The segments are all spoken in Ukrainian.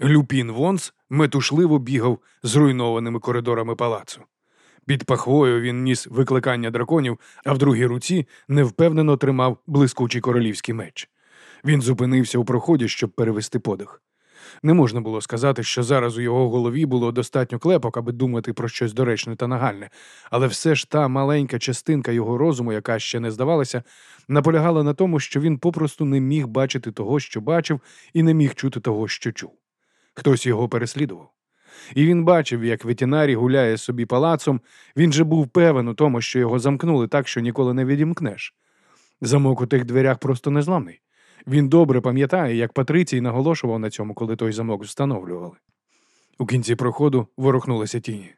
Люпін Вонс метушливо бігав зруйнованими коридорами палацу. Під пахвою він ніс викликання драконів, а в другій руці невпевнено тримав блискучий королівський меч. Він зупинився у проході, щоб перевести подих. Не можна було сказати, що зараз у його голові було достатньо клепок, аби думати про щось доречне та нагальне, але все ж та маленька частинка його розуму, яка ще не здавалася, наполягала на тому, що він попросту не міг бачити того, що бачив, і не міг чути того, що чув. Хтось його переслідував. І він бачив, як ветінарій гуляє собі палацом, він же був певен у тому, що його замкнули так, що ніколи не відімкнеш. Замок у тих дверях просто незламний. Він добре пам'ятає, як Патрицій наголошував на цьому, коли той замок встановлювали. У кінці проходу ворухнулися тіні.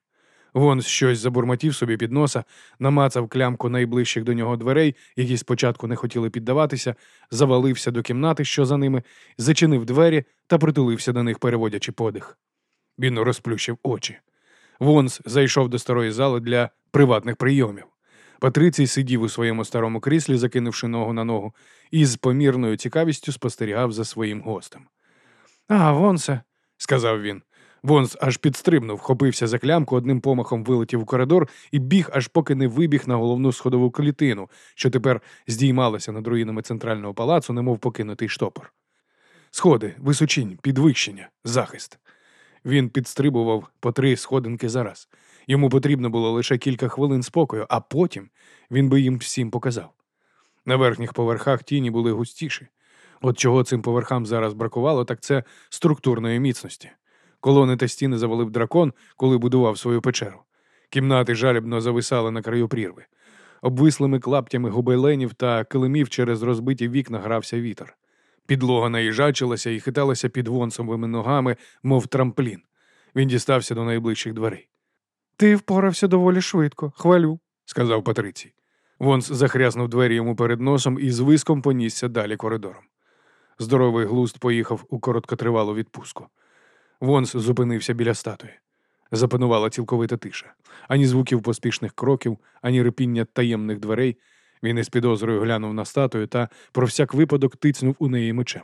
Вон щось забурмотів собі під носа, намацав клямку найближчих до нього дверей, які спочатку не хотіли піддаватися, завалився до кімнати, що за ними, зачинив двері та притулився до них, переводячи подих. Він розплющив очі. Вонс зайшов до старої зали для приватних прийомів. Патрицій сидів у своєму старому кріслі, закинувши ногу на ногу, і з помірною цікавістю спостерігав за своїм гостем. А, Вонсе, сказав він. Вонс аж підстрибнув, хопився за клямку, одним помахом вилетів у коридор і біг, аж поки не вибіг на головну сходову клітину, що тепер здіймалася над руїнами центрального палацу, немов покинутий штопор. Сходи, височінь, підвищення, захист. Він підстрибував по три сходинки зараз. Йому потрібно було лише кілька хвилин спокою, а потім він би їм всім показав. На верхніх поверхах тіні були густіші. От чого цим поверхам зараз бракувало, так це структурної міцності. Колони та стіни завалив дракон, коли будував свою печеру. Кімнати жалібно зависали на краю прірви. Обвислими клаптями губайленів та килимів через розбиті вікна грався вітер. Підлога наїжачилася і хиталася під вонсовими ногами, мов трамплін. Він дістався до найближчих дверей. Ти впорався доволі швидко, хвалю, сказав Патрицій. Вонс захряснув двері йому перед носом і з виском понісся далі коридором. Здоровий глуст поїхав у короткотривалу відпустку. Вонс зупинився біля статуї. Запанувала цілковита тиша. Ані звуків поспішних кроків, ані рипіння таємних дверей. Він із підозрою глянув на статую та про всяк випадок тицнув у неї мечем.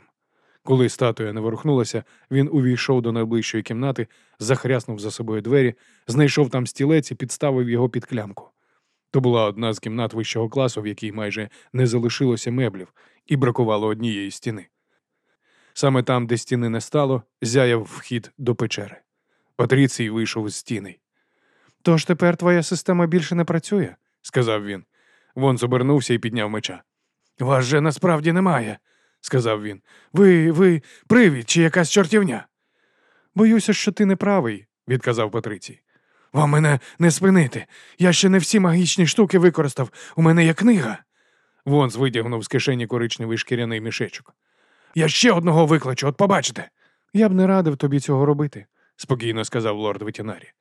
Коли статуя не ворухнулася, він увійшов до найближчої кімнати, захряснув за собою двері, знайшов там стілець і підставив його під клямку. То була одна з кімнат вищого класу, в якій майже не залишилося меблів, і бракувало однієї стіни. Саме там, де стіни не стало, зяяв вхід до печери. Патріцій вийшов з стіни. Тож тепер твоя система більше не працює, сказав він. Вон обернувся і підняв меча. Вас же насправді немає, сказав він. Ви, ви, привід чи якась чортівня? Боюся, що ти не правий, відказав Патрицій. Вам мене не спинити. Я ще не всі магічні штуки використав. У мене є книга. Вонс витягнув з кишені коричневий шкіряний мішечок. Я ще одного викличу, от побачите. Я б не радив тобі цього робити, спокійно сказав лорд ветінарі.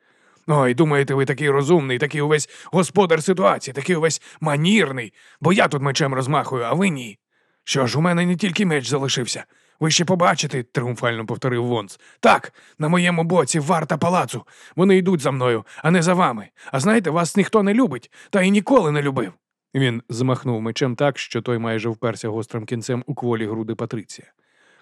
Ой, думаєте, ви такий розумний, такий увесь господар ситуації, такий увесь манірний, бо я тут мечем розмахую, а ви ні. Що ж, у мене не тільки меч залишився. Ви ще побачите, тріумфально повторив Вонс. Так, на моєму боці варта палацу. Вони йдуть за мною, а не за вами. А знаєте, вас ніхто не любить, та й ніколи не любив. Він змахнув мечем так, що той майже вперся гострим кінцем у кволі груди Патриція.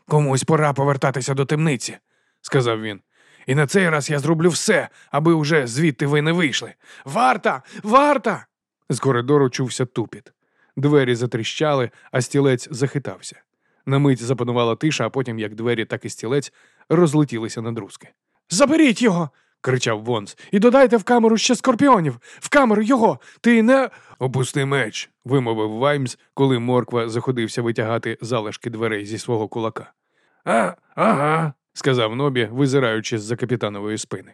Комусь пора повертатися до темниці, сказав він. І на цей раз я зроблю все, аби уже звідти ви не вийшли. Варта! Варта! З коридору чувся тупіт. Двері затріщали, а стілець захитався. На мить запанувала тиша, а потім, як двері, так і стілець, розлетілися на друзки. Заберіть його. Кричав Вонс. І додайте в камеру ще скорпіонів. В камеру його. Ти не. Опусти меч, вимовив Ваймс, коли морква заходився витягати залишки дверей зі свого кулака. А, ага, сказав Нобі, визираючи з за капітанової спини.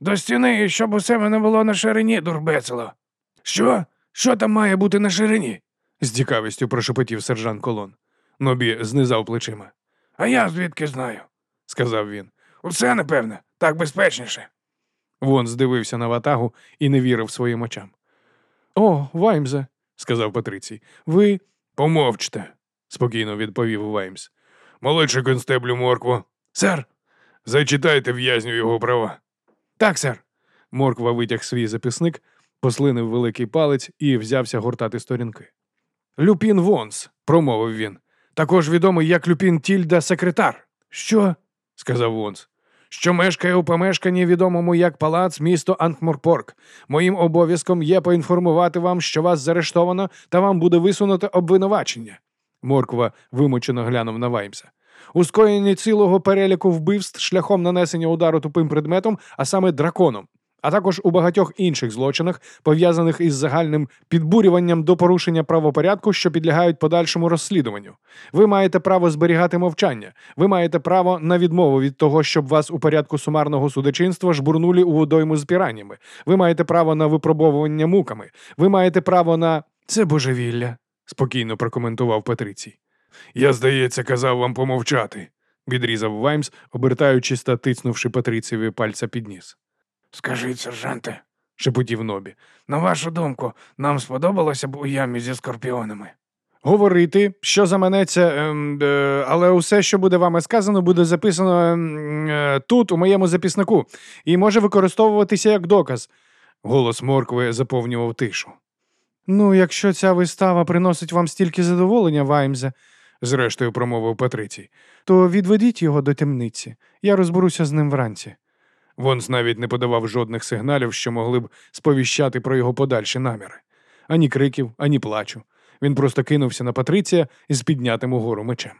До стіни, щоб усе мене було на ширині, дурбецело. Що? Що там має бути на ширині? з цікавістю прошепотів сержант Колон. Нобі знизав плечима. А я звідки знаю, сказав він. Усе, напевне, так безпечніше. Вон здивився на ватагу і не вірив своїм очам. О, Ваймзе, сказав Патрицій. Ви помовчте, спокійно відповів Ваймс. Молодший констеблю моркву. Сер. Зачитайте в'язню його права. Так, сер. Морква витяг свій записник, послинив великий палець і взявся гортати сторінки. Люпін Вонс, промовив він. Також відомий як Люпін Тільда секретар. Що? сказав Вонс, що мешкає у помешканні, відомому як палац місто Анкморпорк. Моїм обов'язком є поінформувати вам, що вас заарештовано, та вам буде висунуто обвинувачення. Морква вимучено глянув на Ваймса. У скоєнні цілого переліку вбивств шляхом нанесення удару тупим предметом, а саме драконом, а також у багатьох інших злочинах, пов'язаних із загальним підбурюванням до порушення правопорядку, що підлягають подальшому розслідуванню. Ви маєте право зберігати мовчання. Ви маєте право на відмову від того, щоб вас у порядку сумарного судочинства жбурнули у водойму з піраннями. Ви маєте право на випробовування муками. Ви маєте право на це божевілля, спокійно прокоментував Патрицій. Я, здається, казав вам помовчати, відрізав Ваймс, обертаючись та тицнувши Патрицеві пальця під ніс. Скажіть, сержанте, шепотів Нобі. на вашу думку, нам сподобалося б у ямі зі скорпіонами. Говорити, що заманеться, ем, е, але усе, що буде вами сказано, буде записано ем, е, тут, у моєму записнику, і може використовуватися як доказ. Голос моркви заповнював тишу. Ну, якщо ця вистава приносить вам стільки задоволення, Ваймзе, зрештою промовив Патрицій, то відведіть його до темниці. Я розберуся з ним вранці. Вонс навіть не подавав жодних сигналів, що могли б сповіщати про його подальші наміри. Ані криків, ані плачу. Він просто кинувся на Патриція із піднятим угору мечем.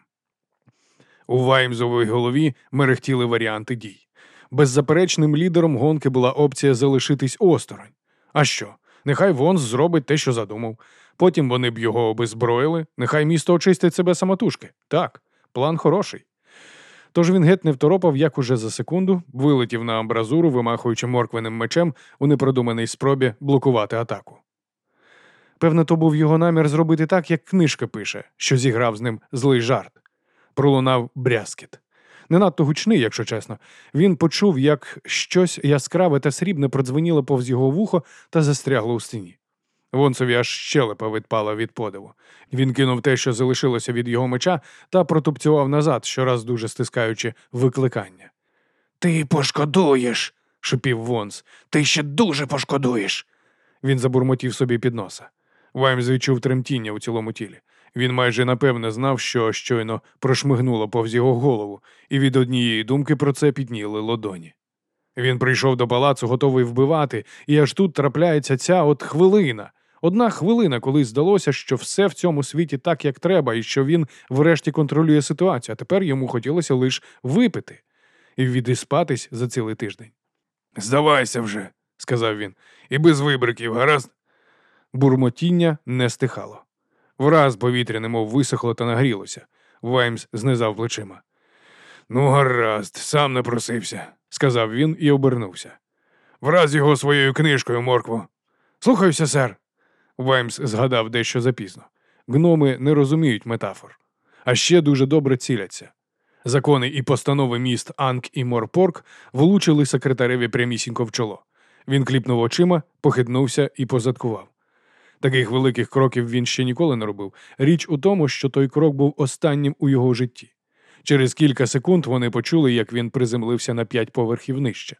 У Ваймзовій голові мерехтіли варіанти дій. Беззаперечним лідером гонки була опція залишитись осторонь. А що? Нехай Вонс зробить те, що задумав. Потім вони б його обезброїли, нехай місто очистить себе самотужки. Так, план хороший. Тож він геть не второпав, як уже за секунду вилетів на амбразуру, вимахуючи морквеним мечем у непродуманій спробі блокувати атаку. Певно, то був його намір зробити так, як книжка пише, що зіграв з ним злий жарт. Пролунав брязкіт. Не надто гучний, якщо чесно. Він почув, як щось яскраве та срібне продзвеніло повз його вухо та застрягло у стіні. Вонцеві аж щелепа відпала від подиву. Він кинув те, що залишилося від його меча, та протупцював назад, щораз дуже стискаючи викликання. Ти пошкодуєш, шипів Вонс. Ти ще дуже пошкодуєш. Він забурмотів собі під носа. Ваймс відчув тремтіння у цілому тілі. Він майже напевне знав, що щойно прошмигнуло повз його голову, і від однієї думки про це підніли лодоні. Він прийшов до палацу, готовий вбивати, і аж тут трапляється ця от хвилина. Одна хвилина, коли здалося, що все в цьому світі так, як треба, і що він врешті контролює ситуацію, а тепер йому хотілося лише випити і відіспатись за цілий тиждень. Здавайся вже, сказав він, і без вибриків, гаразд. Бурмотіння не стихало. Враз повітря немов висохло та нагрілося. Ваймс знизав плечима. Ну, гаразд, сам не просився, сказав він і обернувся. Враз його своєю книжкою, моркву. Слухаюся, сер. Ваймс згадав дещо запізно. Гноми не розуміють метафор, а ще дуже добре ціляться. Закони і постанови міст Анк і Морпорк влучили секретареві прямісінько в чоло. Він кліпнув очима, похитнувся і позадкував. Таких великих кроків він ще ніколи не робив. Річ у тому, що той крок був останнім у його житті. Через кілька секунд вони почули, як він приземлився на п'ять поверхів нижче.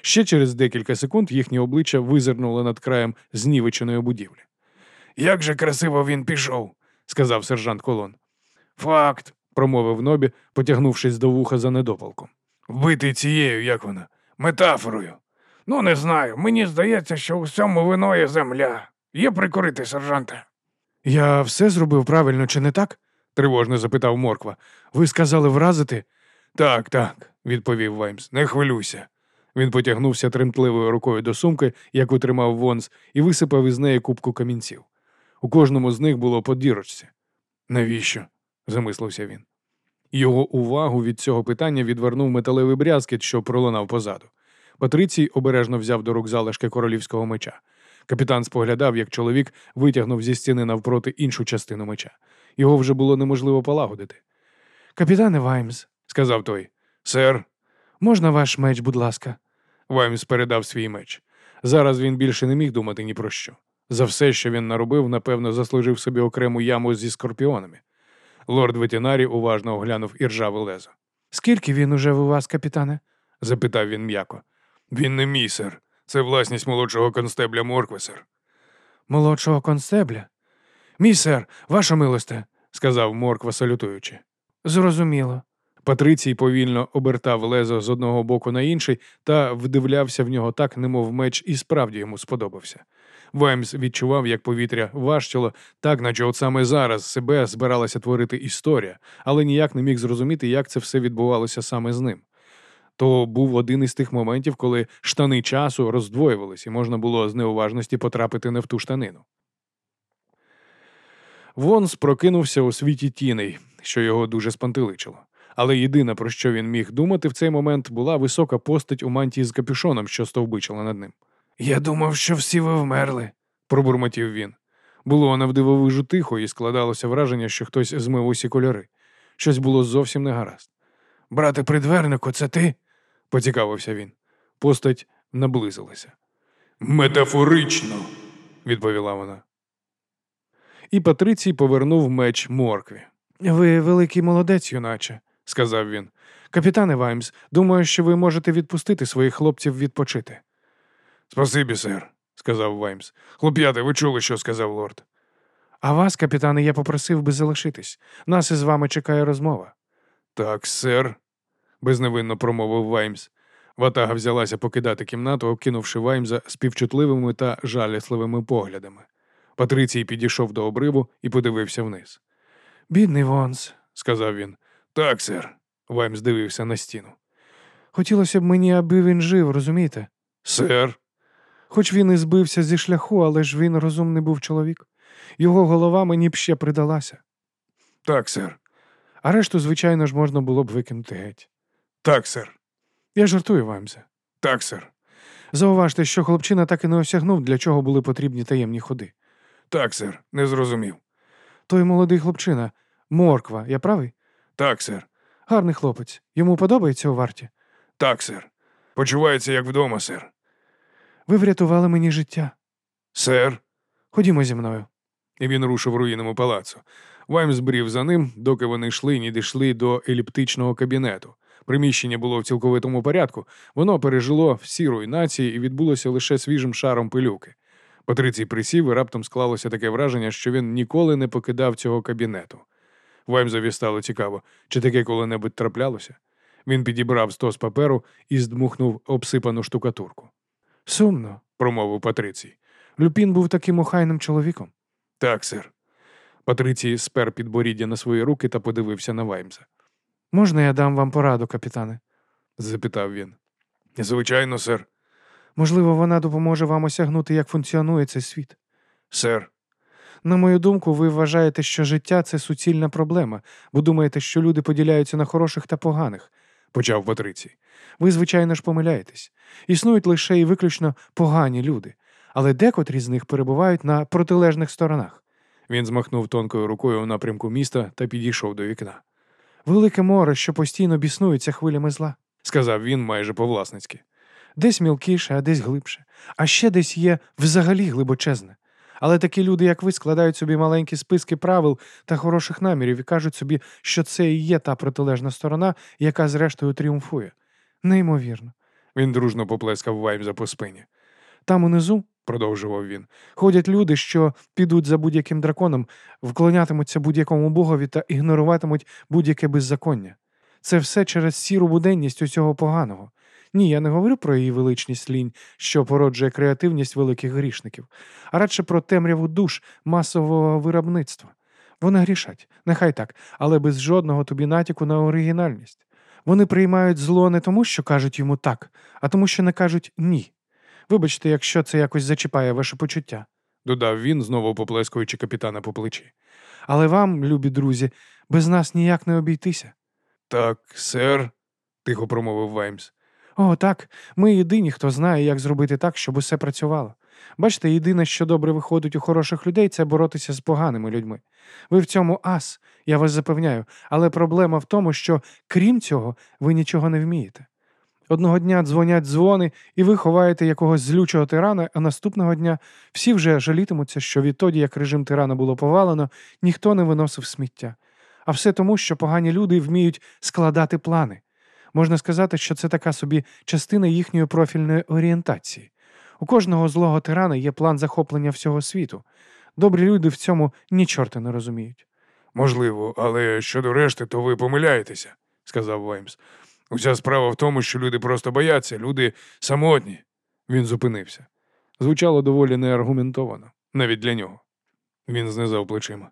Ще через декілька секунд їхні обличчя визирнули над краєм знівеченої будівлі. Як же красиво він пішов, сказав сержант Колон. Факт, промовив Нобі, потягнувшись до вуха за недопалком. Вбитий цією, як вона, метафорою. Ну, не знаю. Мені здається, що у всьому виною земля. Є прикурити, сержанте. Я все зробив правильно, чи не так? тривожно запитав Морква. Ви сказали вразити? Так, так, відповів Ваймс. Не хвилюйся. Він потягнувся тремтливою рукою до сумки, яку тримав Вонс, і висипав із неї кубку камінців. У кожному з них було по дірочці. Навіщо? замислився він. Його увагу від цього питання відвернув металевий брязкіт, що пролунав позаду. Патрицій обережно взяв до рук залишки королівського меча. Капітан споглядав, як чоловік витягнув зі стіни навпроти іншу частину меча. Його вже було неможливо полагодити. Капітане Ваймс, сказав той. Сер, можна ваш меч, будь ласка. Ваймс передав свій меч. Зараз він більше не міг думати ні про що. За все, що він наробив, напевно, заслужив собі окрему яму зі скорпіонами. Лорд Ветінарі уважно оглянув іржаве лезо. Скільки він уже у вас, капітане? запитав він м'яко. Він не мій, сер. Це власність молодшого констебля Моркви, сер. Молодшого констебля? Мій сер, ваша милосте, сказав Морква, салютуючи. Зрозуміло. Патрицій повільно обертав лезо з одного боку на інший та вдивлявся в нього так, немов меч і справді йому сподобався. Ваймс відчував, як повітря важчало, так, наче от саме зараз себе збиралася творити історія, але ніяк не міг зрозуміти, як це все відбувалося саме з ним. То був один із тих моментів, коли штани часу роздвоювались, і можна було з неуважності потрапити не в ту штанину. Вонс прокинувся у світі тіней, що його дуже спантеличило. Але єдине, про що він міг думати в цей момент, була висока постать у мантії з капюшоном, що стовбичила над ним. Я думав, що всі ви вмерли. пробурмотів він. Було навдивовижу тихо, і складалося враження, що хтось змив усі кольори. Щось було зовсім негаразд. Брате придвернику, це ти? поцікавився він. Постать наблизилася. Метафорично. відповіла вона. І Патрицій повернув меч Моркві. Ви великий молодець, юначе, сказав він. Капітане Ваймс, думаю, що ви можете відпустити своїх хлопців відпочити. Спасибі, сер, сказав Ваймс. Хлоп'яти, ви чули, що сказав лорд. А вас, капітане, я попросив би залишитись. Нас із вами чекає розмова. Так, сер, безневинно промовив Ваймс. Ватага взялася покидати кімнату, окинувши Ваймза співчутливими та жалісливими поглядами. Патрицій підійшов до обриву і подивився вниз. Бідний Вонс, сказав він. Так, сер. Ваймс дивився на стіну. Хотілося б мені, аби він жив, розумієте? Сер. Хоч він і збився зі шляху, але ж він розумний був чоловік. Його голова мені б ще придалася. Так, сер. А решту, звичайно ж, можна було б викинути геть. Так, сер. Я жартую Ваймсе. Так, сер. Зауважте, що хлопчина так і не осягнув, для чого були потрібні таємні ходи. Так, сер, не зрозумів. Той молодий хлопчина, морква, я правий? Так, сер. Гарний хлопець. Йому подобається у варті? Так, сер. Почувається як вдома, сер. Ви врятували мені життя. Сер. Ходімо зі мною. І він рушив руїнами палацу. Вайм збрів за ним, доки вони йшли і не дійшли до еліптичного кабінету. Приміщення було в цілковитому порядку, воно пережило всі руйнації і відбулося лише свіжим шаром пилюки. Патрицій присів і раптом склалося таке враження, що він ніколи не покидав цього кабінету. Ваймзові стало цікаво, чи таке коли-небудь траплялося. Він підібрав стос паперу і здмухнув обсипану штукатурку. Сумно, промовив Патрицій. Люпін був таким охайним чоловіком. Так, сер. Патрицій спер підборіддя на свої руки та подивився на Ваймза. Можна я дам вам пораду, капітане? запитав він. Звичайно, сер. Можливо, вона допоможе вам осягнути, як функціонує цей світ. Сер. На мою думку, ви вважаєте, що життя це суцільна проблема, бо думаєте, що люди поділяються на хороших та поганих, почав Патрицій. Ви, звичайно ж, помиляєтесь. Існують лише і виключно погані люди, але декотрі з них перебувають на протилежних сторонах. Він змахнув тонкою рукою у напрямку міста та підійшов до вікна. Велике море, що постійно біснується хвилями зла, сказав він майже повласницьки. Десь мілкіше, а десь глибше, а ще десь є взагалі глибочезне. Але такі люди, як ви, складають собі маленькі списки правил та хороших намірів і кажуть собі, що це і є та протилежна сторона, яка зрештою тріумфує. Неймовірно. Він дружно поплескав Ваймза по спині. Там унизу, продовжував він, ходять люди, що підуть за будь-яким драконом, вклонятимуться будь-якому богові та ігноруватимуть будь-яке беззаконня. Це все через сіру буденність усього поганого. Ні, я не говорю про її величність лінь, що породжує креативність великих грішників, а радше про темряву душ масового виробництва. Вони грішать, нехай так, але без жодного тобі натяку на оригінальність. Вони приймають зло не тому, що кажуть йому так, а тому, що не кажуть ні. Вибачте, якщо це якось зачіпає ваше почуття, додав він, знову поплескуючи капітана по плечі. Але вам, любі друзі, без нас ніяк не обійтися. Так, сер, тихо промовив Ваймс. О, так. Ми єдині, хто знає, як зробити так, щоб усе працювало. Бачите, єдине, що добре виходить у хороших людей, це боротися з поганими людьми. Ви в цьому ас, я вас запевняю, але проблема в тому, що крім цього, ви нічого не вмієте. Одного дня дзвонять дзвони, і ви ховаєте якогось злючого тирана, а наступного дня всі вже жалітимуться, що відтоді, як режим тирана було повалено, ніхто не виносив сміття. А все тому, що погані люди вміють складати плани. Можна сказати, що це така собі частина їхньої профільної орієнтації. У кожного злого тирана є план захоплення всього світу. Добрі люди в цьому ні чорта не розуміють. Можливо, але щодо решти, то ви помиляєтеся, сказав Ваймс. Уся справа в тому, що люди просто бояться, люди самотні. Він зупинився. Звучало доволі неаргументовано, навіть для нього. Він знизав плечима.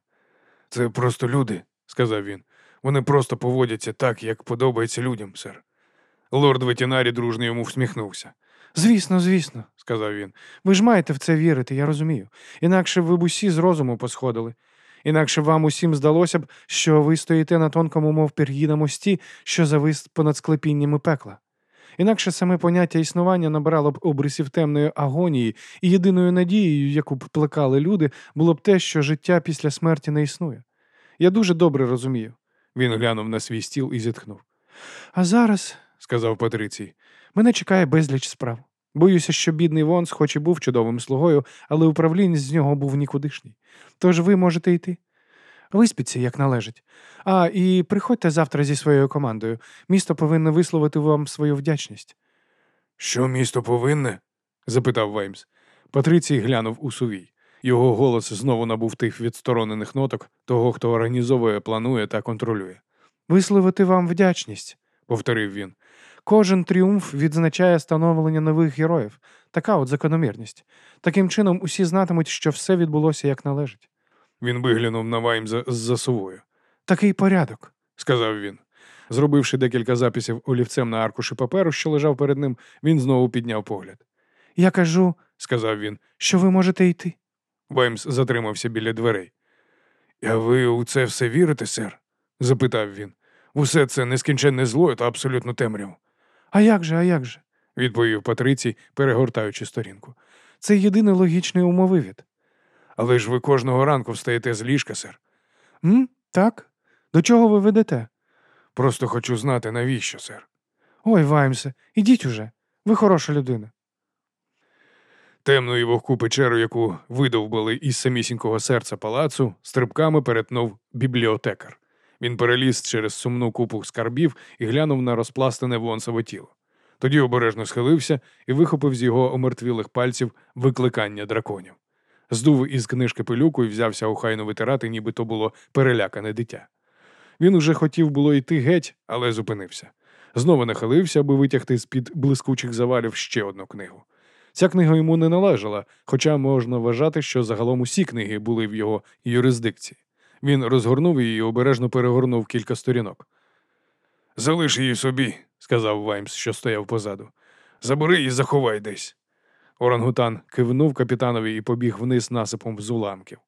Це просто люди, сказав він. Вони просто поводяться так, як подобається людям, сер. Лорд Ветінарі дружно йому всміхнувся. Звісно, звісно, сказав він. Ви ж маєте в це вірити, я розумію. Інакше ви б усі з розуму посходили. Інакше вам усім здалося б, що ви стоїте на тонкому, мов пір'ї мості, що завис понад склепіннями пекла. Інакше саме поняття існування набирало б обрисів темної агонії, і єдиною надією, яку б плекали люди, було б те, що життя після смерті не існує. Я дуже добре розумію. Він глянув на свій стіл і зітхнув. А зараз, сказав Патрицій, мене чекає безліч справ. Боюся, що бідний Вонс, хоч і був чудовим слугою, але управлінець з нього був нікудишній. Тож ви можете йти. Виспіться, як належить. А, і приходьте завтра зі своєю командою. Місто повинно висловити вам свою вдячність. Що місто повинне? запитав Ваймс. Патрицій глянув у сувій. Його голос знову набув тих відсторонених ноток того, хто організовує, планує та контролює. Висловити вам вдячність, повторив він. Кожен тріумф відзначає становлення нових героїв. Така от закономірність. Таким чином усі знатимуть, що все відбулося як належить. Він виглянув на Ваймза з засувою. Такий порядок, сказав він. Зробивши декілька записів олівцем на аркуші паперу, що лежав перед ним, він знову підняв погляд. Я кажу, сказав він, що ви можете йти. Ваймс затримався біля дверей. А ви у це все вірите, сер? запитав він. Усе це нескінченне зло та абсолютно темряву. А як же, а як же? відповів Патрицій, перегортаючи сторінку. Це єдиний логічний умовивід. Але ж ви кожного ранку встаєте з ліжка, сер. М? Так? До чого ви ведете? Просто хочу знати, навіщо, сер. Ой, Ваймсе, ідіть уже. Ви хороша людина. Темну і вогку печеру, яку видовбили із самісінького серця палацу, стрибками перетнув бібліотекар. Він переліз через сумну купу скарбів і глянув на розпластане вонсове тіло. Тоді обережно схилився і вихопив з його омертвілих пальців викликання драконів. Здув із книжки пилюку і взявся охайно витирати, ніби то було перелякане дитя. Він уже хотів було йти геть, але зупинився. Знову нахилився, аби витягти з-під блискучих завалів ще одну книгу. Ця книга йому не належала, хоча можна вважати, що загалом усі книги були в його юрисдикції. Він розгорнув її і обережно перегорнув кілька сторінок. Залиш її собі, сказав Ваймс, що стояв позаду. Забери і заховай десь. Орангутан кивнув капітанові і побіг вниз насипом з уламків.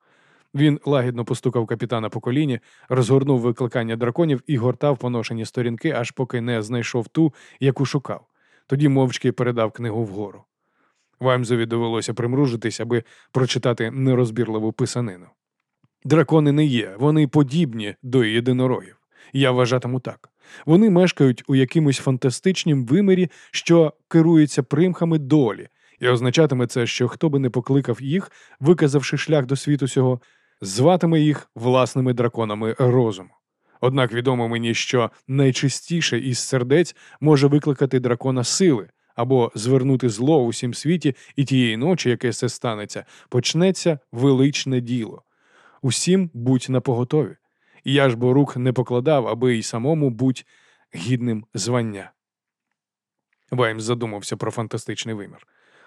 Він лагідно постукав капітана по коліні, розгорнув викликання драконів і гортав поношені сторінки, аж поки не знайшов ту, яку шукав. Тоді мовчки передав книгу вгору. Ваймзові довелося примружитись, аби прочитати нерозбірливу писанину. Дракони не є, вони подібні до єдинорогів. Я вважатиму так. Вони мешкають у якимось фантастичнім вимірі, що керується примхами долі, і означатиме це, що хто би не покликав їх, виказавши шлях до світу сього, зватиме їх власними драконами розуму. Однак відомо мені, що найчистіше із сердець може викликати дракона сили або звернути зло у всім світі, і тієї ночі, яке це станеться, почнеться величне діло. Усім будь напоготові. І я ж бо рук не покладав, аби й самому будь гідним звання. Ваймс задумався про фантастичний вимір.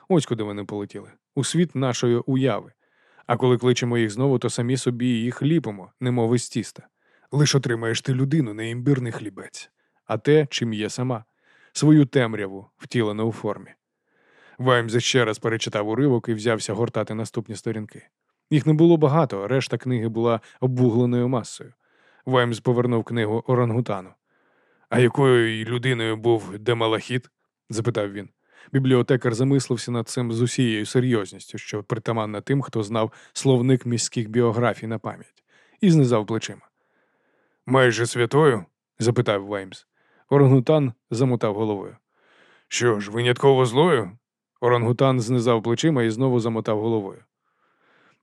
Ось куди вони полетіли у світ нашої уяви. А коли кличемо їх знову, то самі собі їх ліпимо, немов із тіста. Лиш отримаєш ти людину, не імбирний хлібець, а те, чим є сама, свою темряву, втілену у формі. Ваймс ще раз перечитав уривок і взявся гортати наступні сторінки. Їх не було багато, решта книги була обвугленою масою. Ваймс повернув книгу орангутану. А якою людиною був Демалахіт? запитав він. Бібліотекар замислився над цим з усією серйозністю, що притаманна тим, хто знав словник міських біографій на пам'ять, і знизав плечима. Майже святою? запитав Ваймс. Орангутан замотав головою. Що ж, винятково злою? Орангутан знизав плечима і знову замотав головою.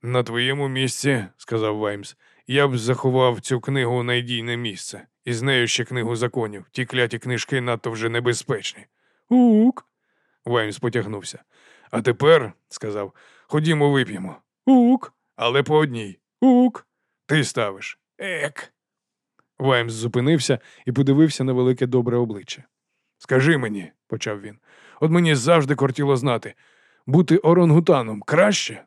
На твоєму місці, сказав Ваймс, я б заховав цю книгу у найдійне місце, і з нею ще книгу законів. Ті кляті книжки надто вже небезпечні. Ук. Ваймс потягнувся. А тепер, сказав, ходімо вип'ємо. Ук, але по одній. Ук. Ти ставиш. Ек. Ваймс зупинився і подивився на велике добре обличчя. Скажи мені, почав він, от мені завжди кортіло знати, бути орангутаном краще?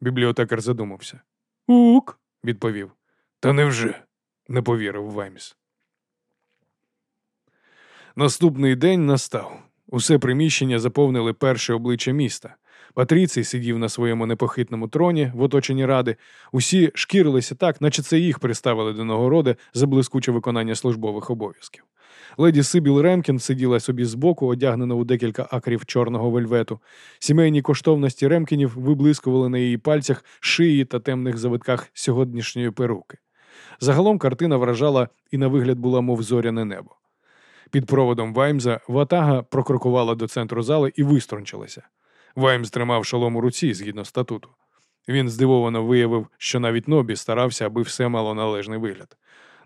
Бібліотекар задумався. Ук, відповів. Та невже? не повірив Ваймс. Наступний день настав. Усе приміщення заповнили перше обличчя міста. Патріцій сидів на своєму непохитному троні в оточенні ради. Усі шкірилися так, наче це їх приставили до нагороди за блискуче виконання службових обов'язків. Леді Сибіл Ремкін сиділа собі збоку, одягнена у декілька акрів чорного вельвету. Сімейні коштовності Ремкінів виблискували на її пальцях шиї та темних завитках сьогоднішньої перуки. Загалом картина вражала і на вигляд була, мов зоряне небо. Під проводом Ваймза ватага прокрокувала до центру зали і вистрончилася. Ваймс тримав шолом у руці згідно статуту. Він здивовано виявив, що навіть Нобі старався, аби все мало належний вигляд.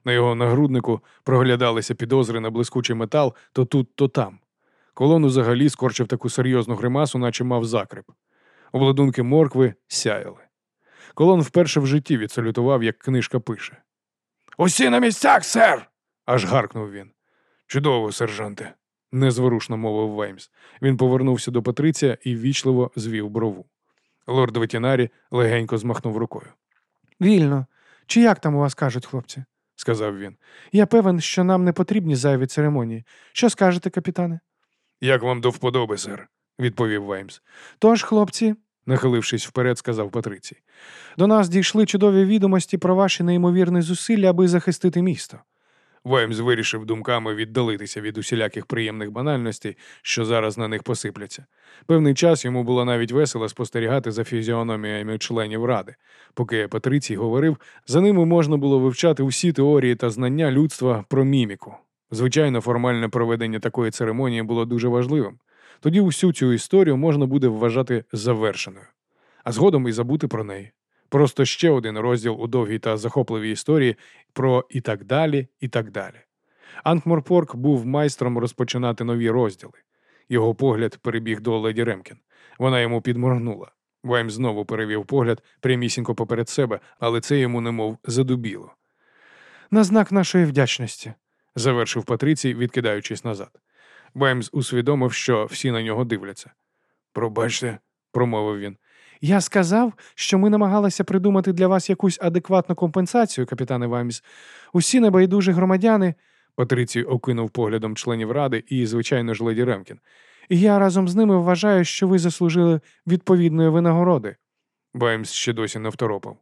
На його нагруднику проглядалися підозри на блискучий метал то тут, то там. Колон взагалі скорчив таку серйозну гримасу, наче мав закрип. Обладунки моркви сяяли. Колон вперше в житті відсалютував, як книжка пише. Усі на місцях, сер. аж гаркнув він. Чудово, сержанте, незворушно мовив Ваймс. Він повернувся до Патриція і ввічливо звів брову. Лорд ветінарі легенько змахнув рукою. Вільно. Чи як там у вас кажуть, хлопці? сказав він. Я певен, що нам не потрібні зайві церемонії. Що скажете, капітане? Як вам до вподоби, сер, відповів Ваймс. Тож, хлопці, нахилившись вперед, сказав Патрицій. до нас дійшли чудові відомості про ваші неймовірні зусилля, аби захистити місто. Ваймс вирішив думками віддалитися від усіляких приємних банальностей, що зараз на них посипляться. Певний час йому було навіть весело спостерігати за фізіономіями членів ради. Поки Патрицій говорив, за ними можна було вивчати усі теорії та знання людства про міміку. Звичайно, формальне проведення такої церемонії було дуже важливим. Тоді усю цю історію можна буде вважати завершеною, а згодом і забути про неї. Просто ще один розділ у довгій та захопливій історії про і так далі, і так далі. Анкморпорк був майстром розпочинати нові розділи. Його погляд перебіг до леді Ремкін. Вона йому підморгнула. Вайм знову перевів погляд прямісінько поперед себе, але це йому немов задубіло. На знак нашої вдячності. завершив Патрицій, відкидаючись назад. Ваймс усвідомив, що всі на нього дивляться. Пробачте, промовив він. Я сказав, що ми намагалися придумати для вас якусь адекватну компенсацію, капітане Ваймс. Усі небайдужі громадяни. Патрицій окинув поглядом членів ради і, звичайно ж, леді Ремкін. І я разом з ними вважаю, що ви заслужили відповідної винагороди. Ваймс ще досі не второпав.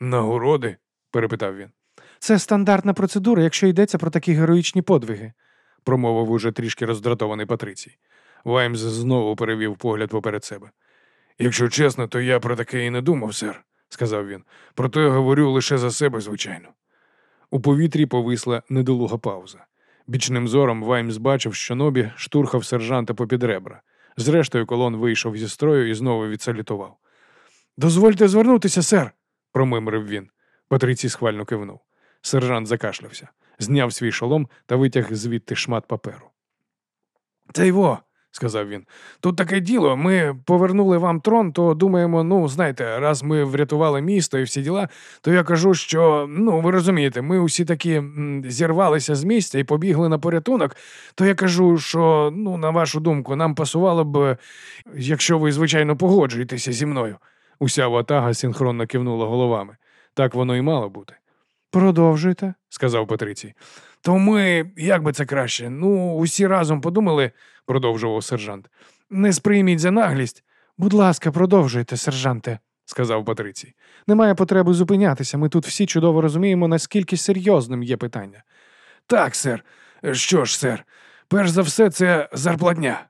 Нагороди? перепитав він. Це стандартна процедура, якщо йдеться про такі героїчні подвиги. промовив уже трішки роздратований Патрицій. Ваймс знову перевів погляд поперед себе. Якщо чесно, то я про таке і не думав, сер, сказав він. Проте я говорю лише за себе, звичайно. У повітрі повисла недолуга пауза. Бічним зором Ваймс бачив, що Нобі штурхав сержанта попід ребра. Зрештою, колон вийшов зі строю і знову відсалютував. Дозвольте звернутися, сер, промимрив він. Патрицій схвально кивнув. Сержант закашлявся, зняв свій шолом та витяг звідти шмат паперу. Та й во, сказав він. Тут таке діло. Ми повернули вам трон, то думаємо, ну, знаєте, раз ми врятували місто і всі діла, то я кажу, що ну ви розумієте, ми усі такі зірвалися з місця і побігли на порятунок. То я кажу, що ну, на вашу думку, нам пасувало б, якщо ви, звичайно, погоджуєтеся зі мною. Уся ватага синхронно кивнула головами. Так воно і мало бути. Продовжуйте. сказав Патрицій. То ми, як би це краще, ну, усі разом подумали, продовжував сержант. Не сприйміть за наглість, Будь ласка, продовжуйте, сержанте. сказав Патрицій. Немає потреби зупинятися. Ми тут всі чудово розуміємо, наскільки серйозним є питання. Так, сер. Що ж, сер, перш за все, це зарплатня.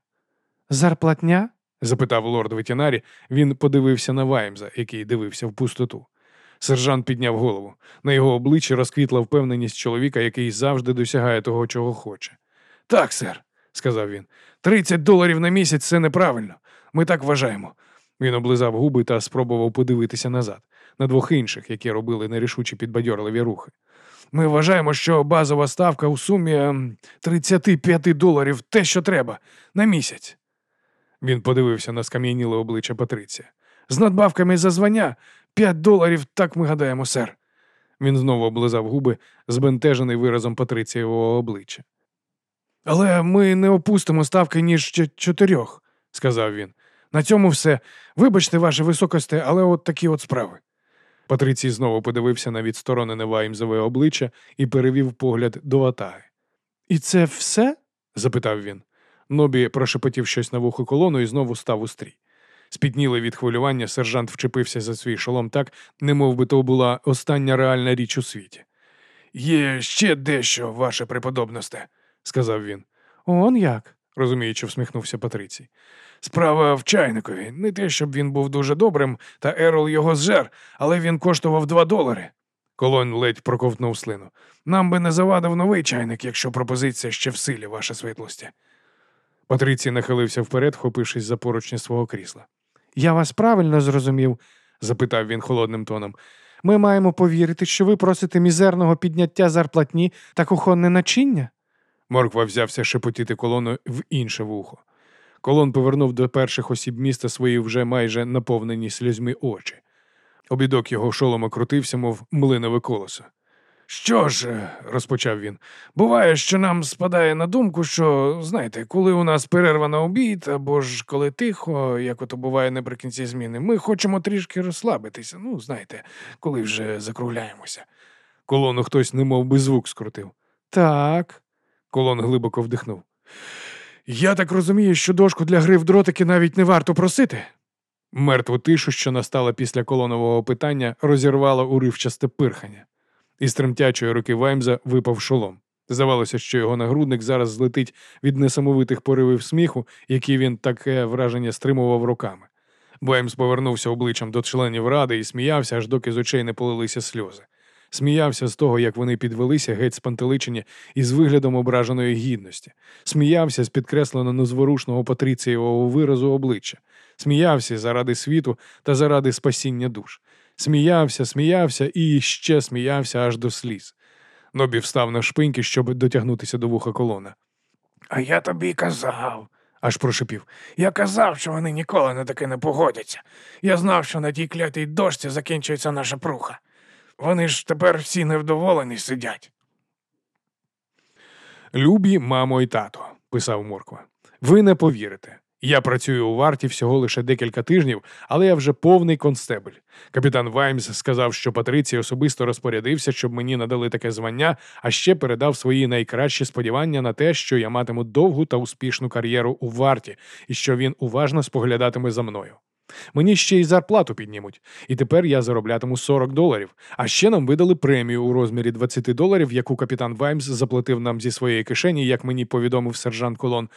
Зарплатня? запитав лорд ветінарі. Він подивився на Ваймза, який дивився в пустоту. Сержант підняв голову. На його обличчі розквітла впевненість чоловіка, який завжди досягає того, чого хоче. Так, сер, сказав він. Тридцять доларів на місяць це неправильно. Ми так вважаємо. Він облизав губи та спробував подивитися назад, на двох інших, які робили нерішучі підбадьорливі рухи. Ми вважаємо, що базова ставка у сумі ем, 35 доларів те, що треба, на місяць. Він подивився на скам'яніле обличчя Патриція. З надбавками за звання 5 доларів, так ми гадаємо, сер. Він знову облизав губи, збентежений виразом Патрицієвого обличчя. Але ми не опустимо ставки ніж чо- чотирьох, сказав він. На цьому все. Вибачте, ваше високосте, але от такі от справи. Патрицій знову подивився на відсторонене Ваймзове обличчя і перевів погляд до ватаги. І це все? запитав він. Нобі прошепотів щось на вухо колону і знову став у стрій. Спітнілий від хвилювання, сержант вчепився за свій шолом так, немов би то була остання реальна річ у світі. Є ще дещо, ваше преподобносте, сказав він, Он як? розуміючи, всміхнувся Патрицій. Справа в чайникові. Не те, щоб він був дуже добрим, та Ерол його зжер, але він коштував два долари. Колонь ледь проковтнув слину. Нам би не завадив новий чайник, якщо пропозиція ще в силі, ваша світлості. Патрицій нахилився вперед, хопившись за поручні свого крісла. Я вас правильно зрозумів, запитав він холодним тоном. Ми маємо повірити, що ви просите мізерного підняття зарплатні та кухонне начиння? Морква взявся шепотіти колону в інше вухо. Колон повернув до перших осіб міста свої вже майже наповнені сльозьми очі. Обідок його шолома крутився, мов млинове колесо. Що ж, е, розпочав він, буває, що нам спадає на думку, що, знаєте, коли у нас перерва на обід, або ж коли тихо, як ото буває наприкінці зміни, ми хочемо трішки розслабитися. Ну, знаєте, коли вже закругляємося. Колону хтось немов би звук скрутив. Так. Колон глибоко вдихнув. Я так розумію, що дошку для гри в дротики навіть не варто просити. Мертву тишу, що настала після колонового питання, розірвала уривчасте пирхання. Із тремтячої руки Ваймза випав шолом. Здавалося, що його нагрудник зараз злетить від несамовитих поривів сміху, які він таке враження стримував руками. Ваймс повернувся обличчям до членів ради і сміявся, аж доки з очей не полилися сльози. Сміявся з того, як вони підвелися геть спантеличені із виглядом ображеної гідності. Сміявся з підкреслено незворушного Патріцієвого виразу обличчя. Сміявся заради світу та заради спасіння душ. Сміявся, сміявся і ще сміявся аж до сліз. Нобі встав на шпиньки, щоб дотягнутися до вуха колона. А я тобі казав, аж прошипів. Я казав, що вони ніколи на таке не погодяться. Я знав, що на тій клятій дошці закінчується наша пруха. Вони ж тепер всі невдоволені сидять. Любі, мамо і тато, писав Морква. Ви не повірите. Я працюю у варті всього лише декілька тижнів, але я вже повний констебель. Капітан Ваймс сказав, що Патрицій особисто розпорядився, щоб мені надали таке звання, а ще передав свої найкращі сподівання на те, що я матиму довгу та успішну кар'єру у варті і що він уважно споглядатиме за мною. Мені ще й зарплату піднімуть, і тепер я зароблятиму 40 доларів. А ще нам видали премію у розмірі 20 доларів, яку капітан Ваймс заплатив нам зі своєї кишені, як мені повідомив сержант Колон.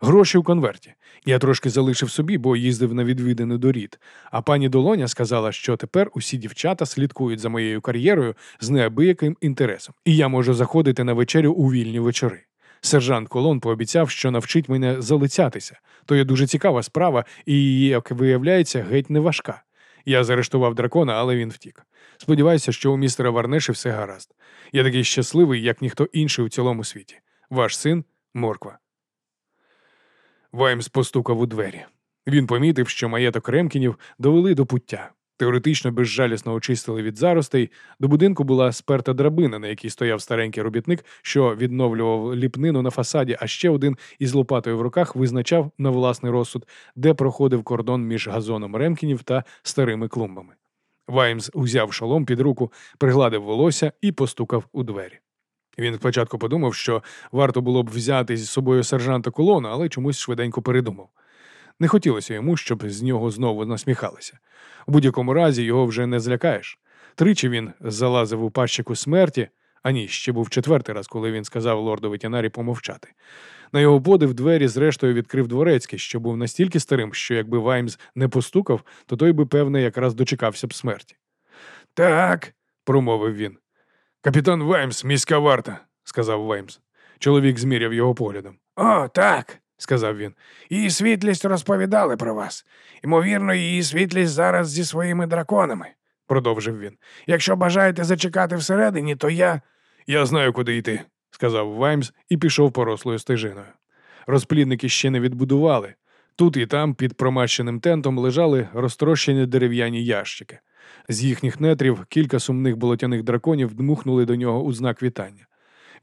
Гроші у конверті. Я трошки залишив собі, бо їздив на відвідини до рід. А пані Долоня сказала, що тепер усі дівчата слідкують за моєю кар'єрою з неабияким інтересом, і я можу заходити на вечерю у вільні вечори. Сержант Колон пообіцяв, що навчить мене залицятися. То є дуже цікава справа і, як виявляється, геть не важка. Я заарештував дракона, але він втік. Сподіваюся, що у містера Варнеші все гаразд. Я такий щасливий, як ніхто інший у цілому світі. Ваш син Морква. Ваймс постукав у двері. Він помітив, що маєток Ремкінів довели до пуття. Теоретично безжалісно очистили від заростей. До будинку була сперта драбина, на якій стояв старенький робітник, що відновлював ліпнину на фасаді, а ще один із лопатою в руках визначав на власний розсуд, де проходив кордон між газоном Ремкінів та старими клумбами. Ваймс узяв шолом під руку, пригладив волосся і постукав у двері. Він спочатку подумав, що варто було б взяти зі собою сержанта колону, але чомусь швиденько передумав. Не хотілося йому, щоб з нього знову насміхалися. У будь-якому разі його вже не злякаєш. Тричі він залазив у пащику смерті, а ні, ще був четвертий раз, коли він сказав лорду ветінарі помовчати. На його подив двері зрештою відкрив дворецький, що був настільки старим, що якби Ваймс не постукав, то той би, певне, якраз дочекався б смерті. Так, промовив він. Капітан Ваймс, міська варта, сказав Ваймс. Чоловік зміряв його поглядом. О, так, сказав він. Її світлість розповідали про вас. Ймовірно, її світлість зараз зі своїми драконами, продовжив він. Якщо бажаєте зачекати всередині, то я. Я знаю, куди йти, сказав Ваймс і пішов порослою стежиною. Розплідники ще не відбудували. Тут і там, під промащеним тентом, лежали розтрощені дерев'яні ящики. З їхніх нетрів кілька сумних болотяних драконів дмухнули до нього у знак вітання.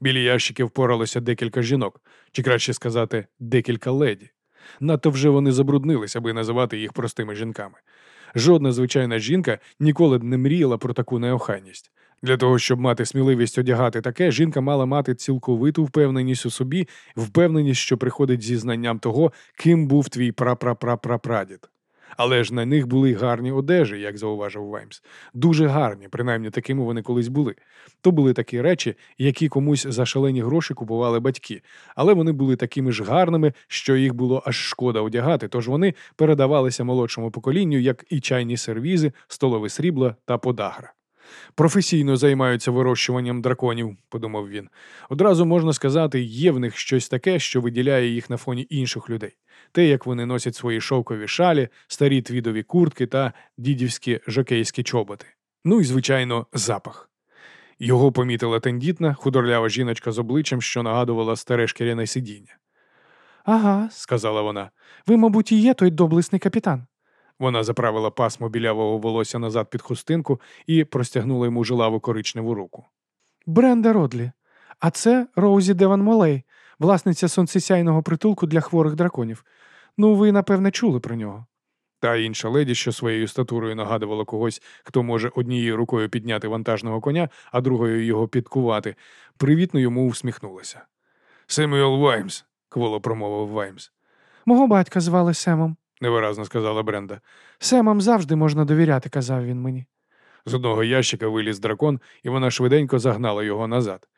Білі ящики впоралося декілька жінок, чи краще сказати, декілька леді. Надто вже вони забруднились, аби називати їх простими жінками. Жодна звичайна жінка ніколи не мріяла про таку неохайність. Для того, щоб мати сміливість одягати таке, жінка мала мати цілковиту впевненість у собі, впевненість, що приходить зі знанням того, ким був твій прапрапрапрапрадід. Але ж на них були гарні одежі, як зауважив Ваймс. Дуже гарні, принаймні такими вони колись були. То були такі речі, які комусь за шалені гроші купували батьки, але вони були такими ж гарними, що їх було аж шкода одягати, тож вони передавалися молодшому поколінню, як і чайні сервізи, столове срібло та подагра. Професійно займаються вирощуванням драконів, подумав він. Одразу можна сказати, є в них щось таке, що виділяє їх на фоні інших людей. Те, як вони носять свої шовкові шалі, старі твідові куртки та дідівські жокейські чоботи. Ну і, звичайно, запах. Його помітила тендітна, худорлява жіночка з обличчям, що нагадувала старе шкіряне сидіння. Ага, Сказала вона. ви, мабуть, і є той доблесний капітан. Вона заправила пасмо білявого волосся назад під хустинку і простягнула йому жилаву коричневу руку. Бренда Родлі. А це Роузі Деван Молей, власниця сонцесяйного притулку для хворих драконів. Ну, ви, напевне, чули про нього. Та інша леді, що своєю статурою нагадувала когось, хто може однією рукою підняти вантажного коня, а другою його підкувати, привітно йому усміхнулася. Семюел Ваймс, кволо промовив Ваймс, Мого батька звали Семом. Невиразно сказала Бренда. Семам завжди можна довіряти, казав він мені. З одного ящика виліз дракон, і вона швиденько загнала його назад.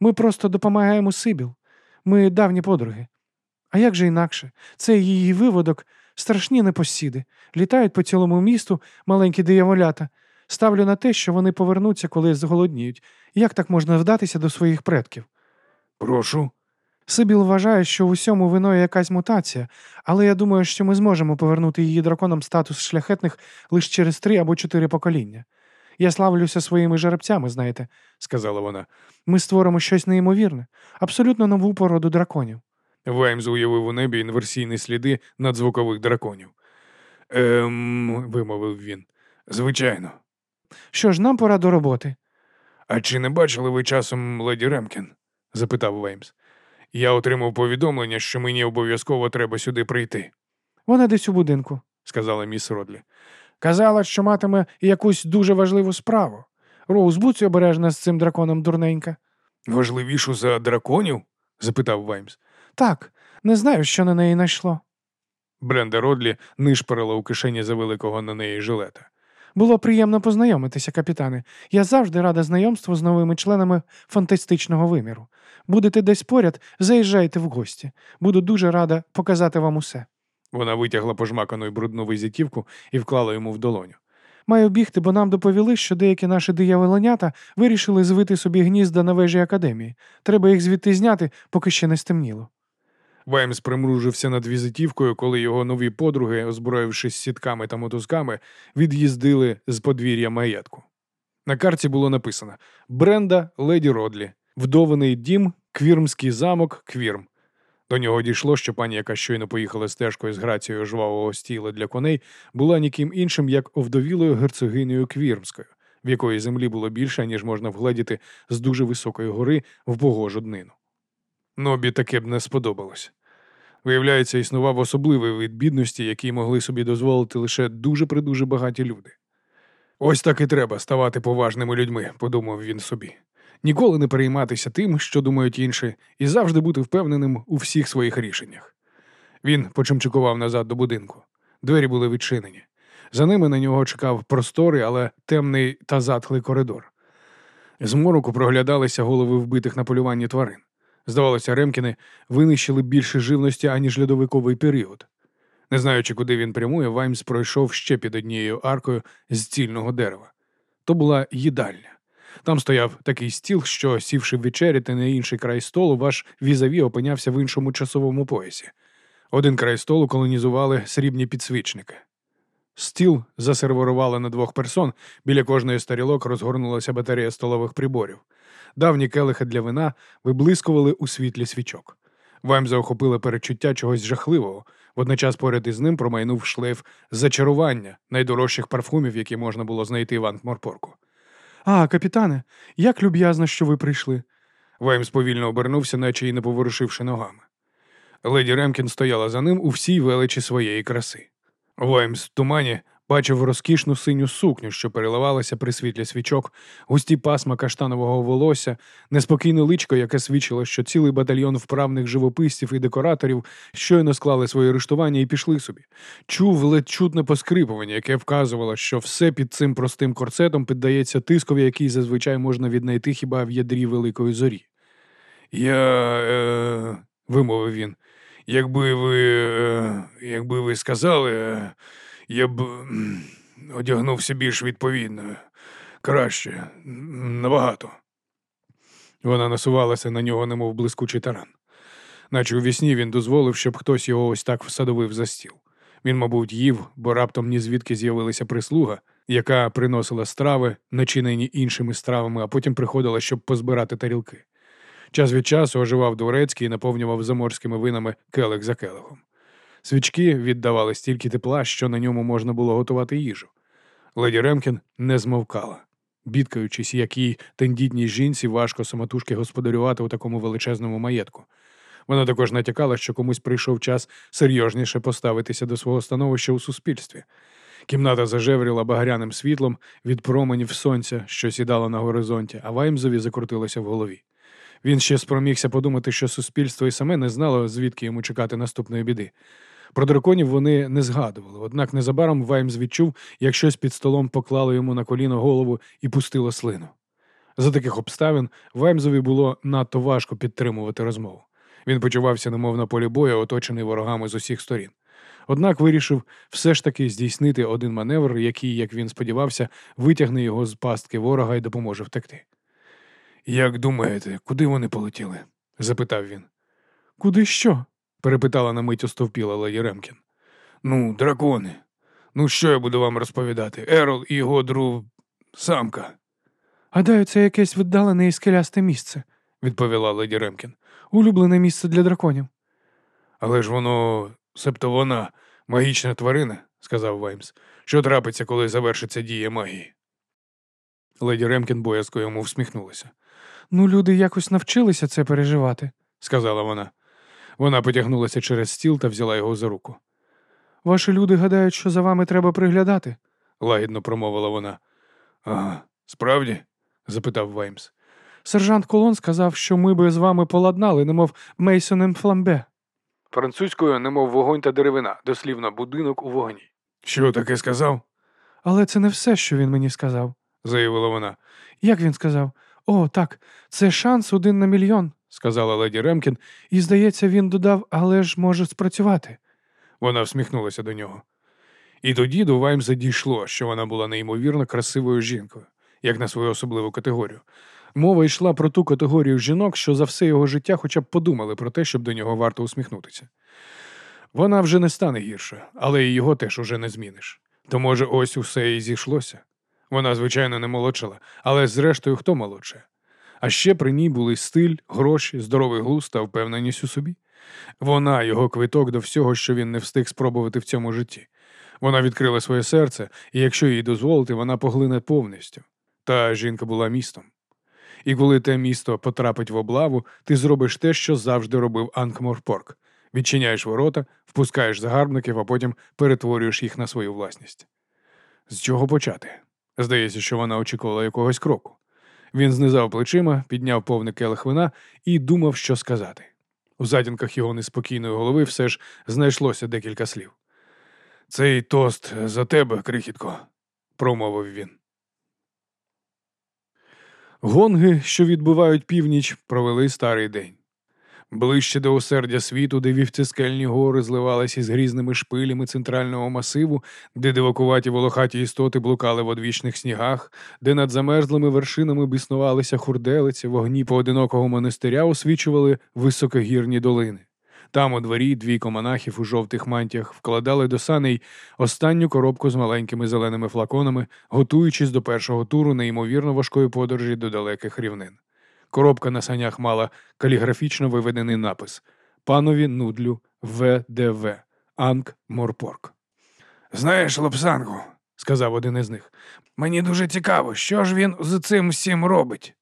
Ми просто допомагаємо Сибіл. Ми давні подруги. А як же інакше? Це її виводок, страшні непосіди. Літають по цілому місту маленькі дияволята. Ставлю на те, що вони повернуться, коли зголодніють. Як так можна вдатися до своїх предків? Прошу. Сибіл вважає, що в усьому виною якась мутація, але я думаю, що ми зможемо повернути її драконам статус шляхетних лише через три або чотири покоління. Я славлюся своїми жеребцями, знаєте, сказала вона. ми створимо щось неймовірне, абсолютно нову породу драконів. Ваймс уявив у небі інверсійні сліди надзвукових драконів. Ем, вимовив він. Звичайно. Що ж, нам пора до роботи. А чи не бачили ви часом леді Ремкін? запитав Веймс. Я отримав повідомлення, що мені обов'язково треба сюди прийти, Вона десь у будинку. сказала міс Родлі. Казала, що матиме якусь дуже важливу справу. Роуз, будь обережна з цим драконом дурненька. Важливішу за драконів? запитав Ваймс. Так, не знаю, що на неї найшло. Бренда Родлі нишпорила у кишені за великого на неї жилета. Було приємно познайомитися, капітане. Я завжди рада знайомству з новими членами фантастичного виміру. Будете десь поряд, заїжджайте в гості. Буду дуже рада показати вам усе. Вона витягла пожмакану й брудну визитівку і вклала йому в долоню. Маю бігти, бо нам доповіли, що деякі наші дияволенята вирішили звити собі гнізда на вежі академії. Треба їх звідти зняти, поки ще не стемніло. Ваймс примружився над візитівкою, коли його нові подруги, озброївшись сітками та мотузками, від'їздили з подвір'я маєтку. На карті було написано Бренда Леді Родлі, вдований дім, квірмський замок, квірм. До нього дійшло, що пані, яка щойно поїхала стежкою з грацією жвавого стіла для коней, була ніким іншим, як овдовілою герцогинею Квірмською, в якої землі було більше, ніж можна вгледіти з дуже високої гори в погожу днину. Нобі таке б не сподобалось. Виявляється, існував особливий вид бідності, який могли собі дозволити лише дуже-придуже багаті люди. Ось так і треба ставати поважними людьми, подумав він собі. Ніколи не перейматися тим, що думають інші, і завжди бути впевненим у всіх своїх рішеннях. Він почимчикував назад до будинку. Двері були відчинені. За ними на нього чекав просторий, але темний та затхлий коридор. З мороку проглядалися голови вбитих на полюванні тварин. Здавалося, Ремкіни винищили більше живності, аніж льодовиковий період. Не знаючи, куди він прямує, Ваймс пройшов ще під однією аркою з цільного дерева. То була їдальня. Там стояв такий стіл, що, сівши вечеряти на інший край столу, ваш візаві опинявся в іншому часовому поясі. Один край столу колонізували срібні підсвічники. Стіл засервірували на двох персон, біля кожної старілок розгорнулася батарея столових приборів. Давні келихи для вина виблискували у світлі свічок. Ваймза охопило перечуття чогось жахливого. Водночас поряд із ним промайнув шлейф зачарування найдорожчих парфумів, які можна було знайти в Анкморпорку. А, капітане, як люб'язно, що ви прийшли. Ваймс повільно обернувся, наче й не поворушивши ногами. Леді Ремкін стояла за ним у всій величі своєї краси. Ваймс в тумані бачив розкішну синю сукню, що переливалася при світлі свічок, густі пасма каштанового волосся, неспокійне личко, яке свідчило, що цілий батальйон вправних живописців і декораторів щойно склали своє рештування і пішли собі. Чув ледь чутне поскрипування, яке вказувало, що все під цим простим корсетом піддається тискові, який зазвичай можна віднайти хіба в ядрі великої зорі. Я. Е... вимовив він. Якби ви. Е... якби ви сказали. Е... Я б одягнувся більш відповідно, краще, набагато. Вона насувалася на нього, немов блискучий таран. Наче у вісні він дозволив, щоб хтось його ось так всадовив за стіл. Він, мабуть, їв, бо раптом ні звідки з'явилася прислуга, яка приносила страви, начинені іншими стравами, а потім приходила, щоб позбирати тарілки. Час від часу оживав дворецький і наповнював заморськими винами келих за келихом. Свічки віддавали стільки тепла, що на ньому можна було готувати їжу. Леді Ремкін не змовкала, бідкаючись, як їй тендітній жінці важко самотужки господарювати у такому величезному маєтку. Вона також натякала, що комусь прийшов час серйозніше поставитися до свого становища у суспільстві. Кімната зажевріла багряним світлом від променів сонця, що сідало на горизонті, а Ваймзові закрутилося в голові. Він ще спромігся подумати, що суспільство і саме не знало, звідки йому чекати наступної біди. Про драконів вони не згадували, однак незабаром Ваймс відчув, як щось під столом поклало йому на коліно голову і пустило слину. За таких обставин Ваймзові було надто важко підтримувати розмову. Він почувався, немов на полі бою, оточений ворогами з усіх сторін. Однак вирішив все ж таки здійснити один маневр, який, як він сподівався, витягне його з пастки ворога і допоможе втекти. Як думаєте, куди вони полетіли? запитав він. Куди що? Перепитала на мить остовпіла леді Ремкін. Ну, дракони. Ну, що я буду вам розповідати? Ерол і його друг самка, Гадаю, це якесь віддалене і скелясте місце, відповіла леді Ремкін. улюблене місце для драконів. Але ж воно, себто вона, магічна тварина, сказав Ваймс. Що трапиться, коли завершиться дія магії? Леді Ремкін боязко йому всміхнулася. Ну, люди якось навчилися це переживати. сказала вона. Вона потягнулася через стіл та взяла його за руку. Ваші люди гадають, що за вами треба приглядати. Лагідно промовила вона. Ага, справді? запитав Ваймс. Сержант Колон сказав, що ми би з вами поладнали, немов Мейсонем Фламбе. Французькою, немов вогонь та деревина, дослівно будинок у вогні. Що таке сказав? Але це не все, що він мені сказав. заявила вона. Як він сказав? О, так, це шанс один на мільйон, сказала леді Ремкін. і, здається, він додав, але ж може спрацювати. Вона всміхнулася до нього. І тоді до Ваймса дійшло, що вона була неймовірно красивою жінкою, як на свою особливу категорію. Мова йшла про ту категорію жінок, що за все його життя хоча б подумали про те, щоб до нього варто усміхнутися. Вона вже не стане гірше, але і його теж уже не зміниш. То, може, ось усе і зійшлося. Вона, звичайно, не молодшала, але зрештою хто молодше? А ще при ній були стиль, гроші, здоровий глузд та впевненість у собі. Вона його квиток до всього, що він не встиг спробувати в цьому житті. Вона відкрила своє серце, і якщо їй дозволити, вона поглине повністю. Та жінка була містом. І коли те місто потрапить в облаву, ти зробиш те, що завжди робив Анкморпорк. Відчиняєш ворота, впускаєш загарбників, а потім перетворюєш їх на свою власність. З чого почати? Здається, що вона очікувала якогось кроку. Він знизав плечима, підняв повне келих вина і думав, що сказати. У затінках його неспокійної голови все ж знайшлося декілька слів. Цей тост за тебе, крихітко, промовив він. Гонги, що відбувають північ, провели старий день. Ближче до осердя світу, де вівці скельні гори зливалися із грізними шпилями центрального масиву, де дивакуваті волохаті істоти блукали в одвічних снігах, де над замерзлими вершинами біснувалися хурделиці, вогні поодинокого монастиря освічували високогірні долини. Там у дворі двійко монахів у жовтих мантіях вкладали до саней останню коробку з маленькими зеленими флаконами, готуючись до першого туру неймовірно важкої подорожі до далеких рівнин. Коробка на санях мала каліграфічно виведений напис панові нудлю ВДВ Анк Морпорк. Знаєш, Лапсангу, сказав один із них, мені дуже цікаво, що ж він з цим всім робить.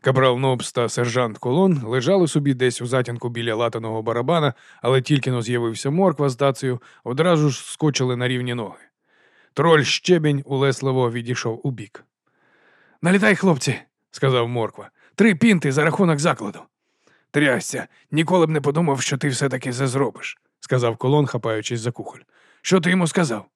Капрал Нобс та сержант Колон лежали собі десь у затінку біля латаного барабана, але тільки но з'явився морква з дацею, одразу ж скочили на рівні ноги. Троль щебінь улесливо відійшов у бік. Налітай, хлопці, сказав Морква. Три пінти за рахунок закладу. Трясся, ніколи б не подумав, що ти все-таки це зробиш, сказав колон, хапаючись за кухоль. Що ти йому сказав?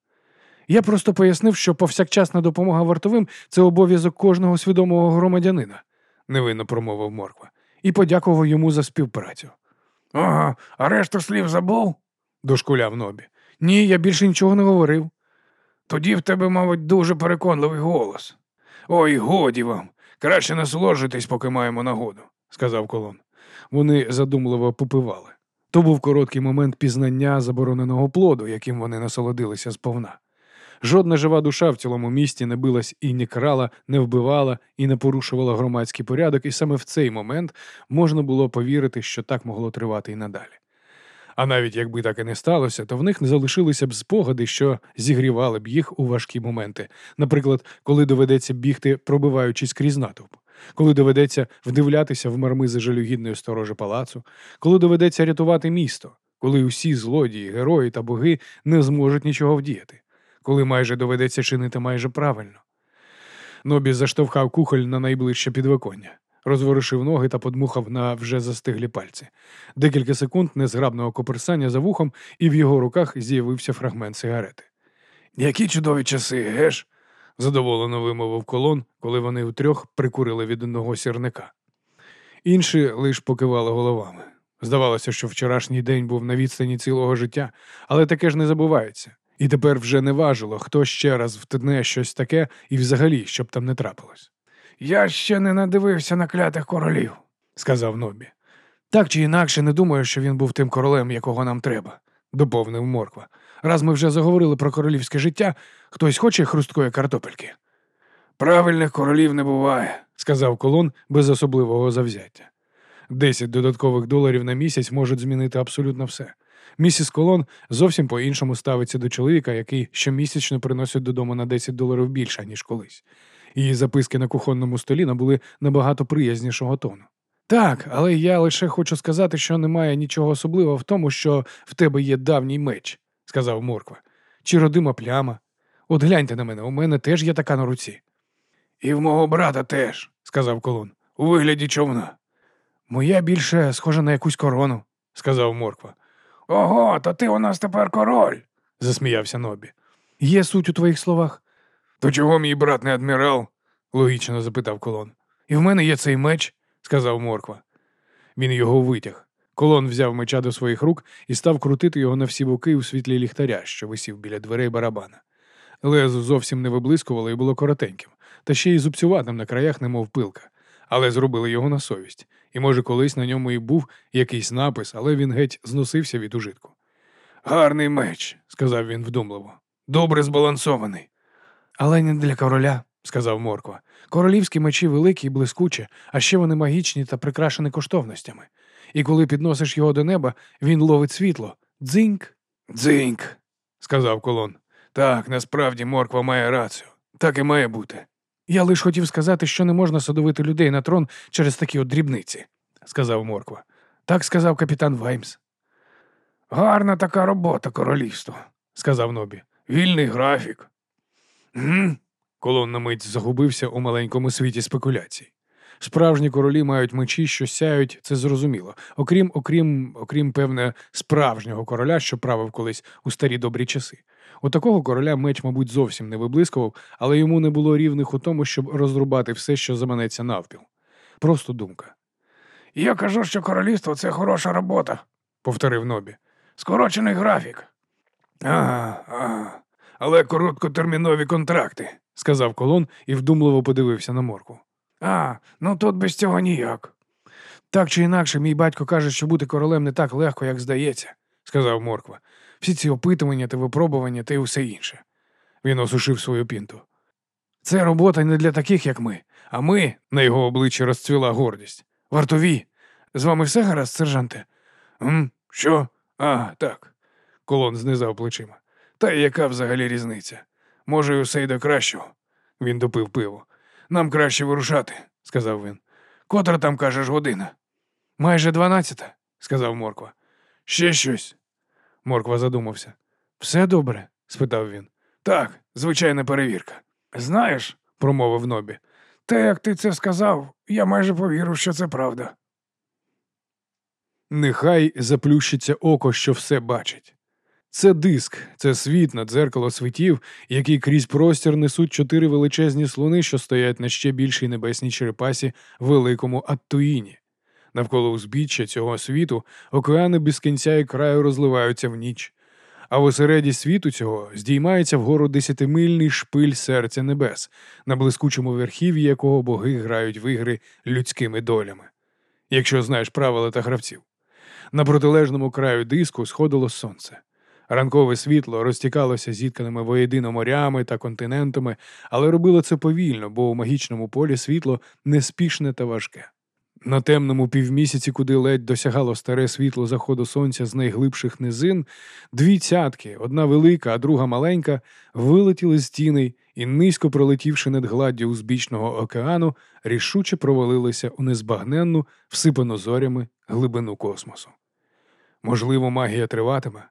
Я просто пояснив, що повсякчасна допомога вартовим це обов'язок кожного свідомого громадянина, невинно промовив Морква. і подякував йому за співпрацю. Ага, а решту слів забув? дошкуляв Нобі. Ні, я більше нічого не говорив. Тоді в тебе, мабуть, дуже переконливий голос. Ой, годі вам. Краще насолоджуйтесь, поки маємо нагоду, сказав колон. Вони задумливо попивали. То був короткий момент пізнання забороненого плоду, яким вони насолодилися сповна. Жодна жива душа в цілому місті не билась і не крала, не вбивала і не порушувала громадський порядок, і саме в цей момент можна було повірити, що так могло тривати і надалі. А навіть якби так і не сталося, то в них не залишилися б спогади, що зігрівали б їх у важкі моменти. Наприклад, коли доведеться бігти, пробиваючись крізь натовп, коли доведеться вдивлятися в мармизи жалюгідної сторожі палацу, коли доведеться рятувати місто, коли усі злодії, герої та боги не зможуть нічого вдіяти, коли майже доведеться чинити майже правильно. Нобі заштовхав кухоль на найближче підвиконня, розворушив ноги та подмухав на вже застиглі пальці. Декілька секунд незграбного коперсання за вухом, і в його руках з'явився фрагмент сигарети. Які чудові часи, геш? задоволено вимовив колон, коли вони втрьох прикурили від одного сірника. Інші лиш покивали головами. Здавалося, що вчорашній день був на відстані цілого життя, але таке ж не забувається. І тепер вже не важило, хто ще раз втне щось таке і взагалі, щоб там не трапилось, Я ще не надивився на клятих королів. сказав Нобі, Так чи інакше не думаю, що він був тим королем, якого нам треба. доповнив Морква. Раз ми вже заговорили про королівське життя, хтось хоче хрусткої картопельки. Правильних королів не буває. сказав колон без особливого завзяття. Десять додаткових доларів на місяць можуть змінити абсолютно все. Місіс Колон зовсім по-іншому ставиться до чоловіка, який щомісячно приносить додому на 10 доларів більше, ніж колись. Її записки на кухонному столі набули набагато приязнішого тону. Так, але я лише хочу сказати, що немає нічого особливого в тому, що в тебе є давній меч, сказав Морква. чи родима пляма. От гляньте на мене, у мене теж є така на руці. І в мого брата теж, сказав колон. у вигляді човна. Моя більше схожа на якусь корону. сказав Морква. Ого, то ти у нас тепер король. Засміявся Нобі. Є суть у твоїх словах. То чого мій брат не адмірал? логічно запитав колон. І в мене є цей меч. сказав Морква. Він його витяг. Колон взяв меча до своїх рук і став крутити його на всі боки у світлі ліхтаря, що висів біля дверей барабана. Лезо зовсім не виблискувало і було коротеньким, та ще й зубцюватим на краях, немов пилка. Але зробили його на совість, і, може, колись на ньому і був якийсь напис, але він геть зносився від ужитку. Гарний меч, Сказав він вдумливо. добре збалансований. Але не для короля. Сказав Морква. Королівські мечі великі і блискучі, а ще вони магічні та прикрашені коштовностями. І коли підносиш його до неба, він ловить світло. Дзиньк. Дзиньк, сказав колон. Так, насправді морква має рацію. Так і має бути. Я лише хотів сказати, що не можна садовити людей на трон через такі от дрібниці, сказав Морква. Так сказав капітан Ваймс. Гарна така робота, королівство, сказав Нобі. Вільний графік. Гм? Колон на мить загубився у маленькому світі спекуляцій. Справжні королі мають мечі, що сяють, це зрозуміло. Окрім, окрім, окрім, певне, справжнього короля, що правив колись у старі добрі часи. У такого короля меч, мабуть, зовсім не виблискував, але йому не було рівних у тому, щоб розрубати все, що заманеться навпіл. Просто думка, Я кажу, що королівство це хороша робота. повторив Нобі. Скорочений графік. Ага, ага. Але короткотермінові контракти. сказав колон і вдумливо подивився на морку. А, ну тут без цього ніяк. Так чи інакше, мій батько каже, що бути королем не так легко, як здається. сказав Морква. Всі ці опитування та випробування та й усе інше. Він осушив свою пінту. Це робота не для таких, як ми. А ми, На його обличчі розцвіла гордість. вартові. З вами все гаразд, сержанте? М? Що? А, так. Колон знизав плечима. Та яка взагалі різниця? Може, усе й до кращого. Він допив пиво. Нам краще вирушати, сказав він. Котра там кажеш година? Майже дванадцята, сказав Морква. Ще щось. Морква задумався. Все добре? спитав він. Так, звичайна перевірка. Знаєш, промовив Нобі, те, як ти це сказав, я майже повірив, що це правда. Нехай заплющиться око, що все бачить. Це диск, це світ на дзеркало світів, який крізь простір несуть чотири величезні слони, що стоять на ще більшій небесній черепасі великому Аттуїні. Навколо узбіччя цього світу океани без кінця і краю розливаються в ніч, а в осереді світу цього здіймається вгору десятимильний шпиль серця небес, на блискучому верхів'ї якого боги грають в ігри людськими долями, якщо знаєш правила та гравців. На протилежному краю диску сходило сонце. Ранкове світло розтікалося зітканими воєдино морями та континентами, але робило це повільно, бо у магічному полі світло неспішне та важке. На темному півмісяці, куди ледь досягало старе світло заходу сонця з найглибших низин, дві цятки, одна велика, а друга маленька, вилетіли з тіней і, низько пролетівши над гладдю узбічного океану, рішуче провалилися у незбагненну, всипану зорями глибину космосу. Можливо, магія триватиме,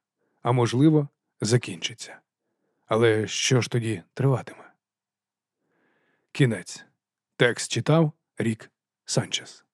а можливо, закінчиться. Але що ж тоді триватиме? Кінець. Текст читав Рік Санчес.